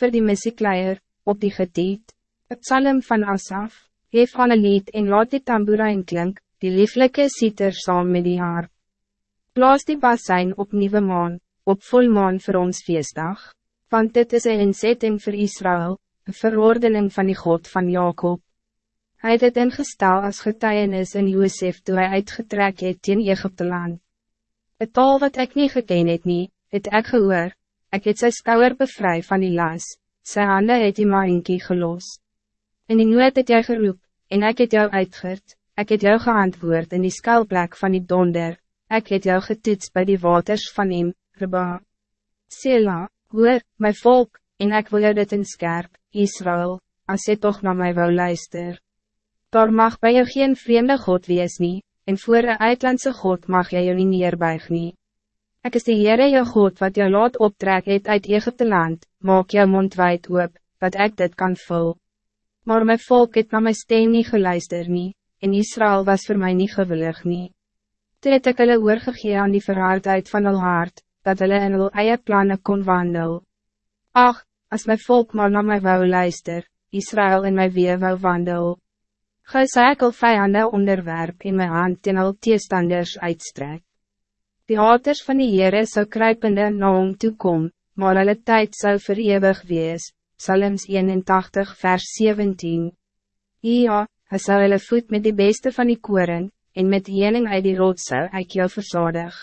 voor die missiekleier, op die getiet, het psalm van Asaf, geef aan een lied en laat die tamboerijn klink, die lieflijke sieter saam met die harp. Blaas die basijn op nieuwe maan, op volmaan voor ons feestdag, want dit is een inzetting voor Israël, een verordening van die God van Jacob. Hij het het ingestel als getuienis in Josef toen hij uitgetrek het in Egypte land. Het taal wat ik niet geken het nie, het ek gehoor, ek het sy skouwer bevry van die las, sy hande het die maaienkie gelos. In die nood het jy geroep, en ik het jou uitgert, ik het jou geantwoord in die skuilplek van die donder, ik het jou getoets bij die waters van hem, Reba. Sela, hoor, my volk, en ik wil jou dit in skerp, Israël, als jy toch naar mij wil luister. Daar mag bij jou geen vreemde God wees nie, en voor een uitlandse God mag jy jou nie neerbuig nie. Ek is die Heere jou God wat jou laat optrek het uit Egypte land, maak jou mond wijd oop, dat ik dit kan vul. Maar mijn volk het na my stem nie geluister nie, en Israël was voor mij niet gewillig nie. Toe het ek hulle oorgegee aan die verhardheid van hulle hart, dat hulle in hulle eie plannen kon wandel. Ach, als mijn volk maar naar mij wou luister, Israël in mijn weer wou wandel. Gij sê ek al vijanden onderwerp in mijn hand en al teestanders uitstrek. Die haters van die Heere sou kruipende na hom toekom, maar hulle tyd sou verewig wees, Psalms 81 vers 17. Ja, hy sou hulle voet met die beste van die koren, en met jening uit die rotse uit jou verzadig.